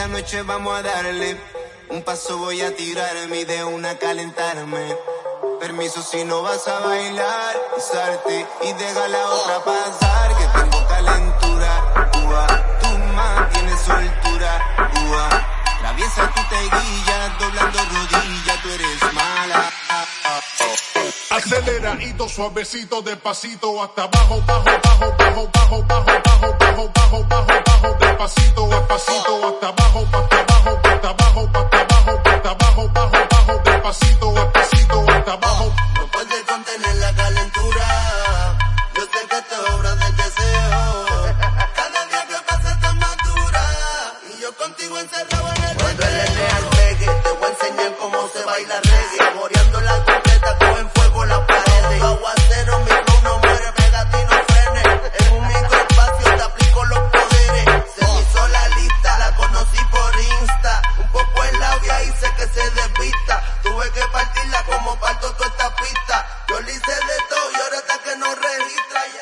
esta noche vamos a darle. Un paso voy a tirarme y de una calentarme. Permiso si no vas a bailar, salte y deja la otra pasar. Que tengo calentura, ua. Tu más tienes soltura, ua. Traviesa tu teguilla, doblando rodillas, tú eres mala. Aceleradito, suavecito, despacito, hasta abajo, bajo, bajo, bajo, bajo, bajo, bajo, bajo, bajo, bajo, bajo, despacito, despacito, hasta abajo, hasta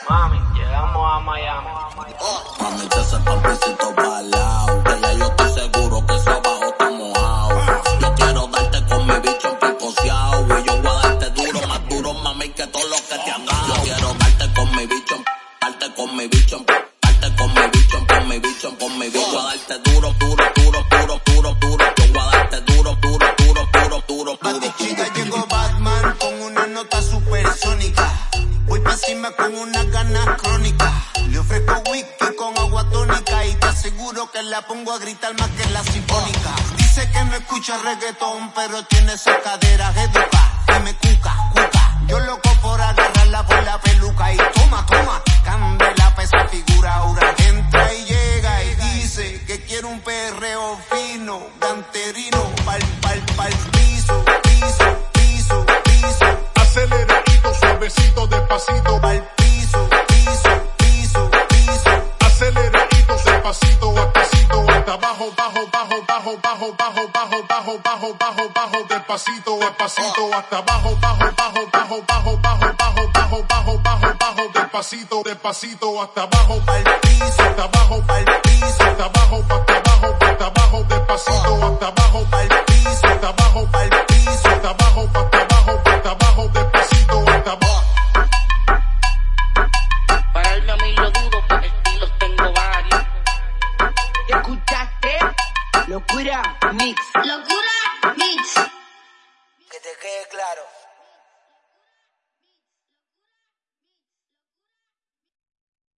Mami, llegamos a Miami. Mami, echa ese pampecito para lado. Que ya yo estoy seguro que eso abajo está mojado. Yo quiero darte con mi bicho empicoseado. Y yo voy a darte duro, más duro, mami, que todo lo que te han dado. Yo quiero darte con mi bicho, darte con mi bicho, darte con mi bicho, con mi bicho, con mi bicho. A darte duro, duro, duro, duro, duro, duro. Yo voy a darte duro, duro, duro, duro, duro, duro, ti chica duro. llegó Batman con una nota supersónica. Voy pa' encima con una ganas crónica. Le ofrezco whisky con agua tónica y te aseguro que la pongo a gritar más que la sinfónica. Dice que no escucha reggaetón, pero tiene esas caderas educa. Que me cuca, cuca. Yo loco por agarrarla por la peluca y toma, toma. Candela pa' esa figura ahora. Entra y llega y dice que quiere un perreo fino, ganterino, pal, pal, pal, bajo, bajo, bajo, bajo, bajo, bajo, bajo, bajo, despacito, despacito, hasta abajo, bajo, bajo, bajo, bajo, bajo, bajo, bajo, bajo, bajo, bajo, despacito, despacito, hasta piso, hasta abajo, Locura Mix. Locura Mix. Que te quede claro.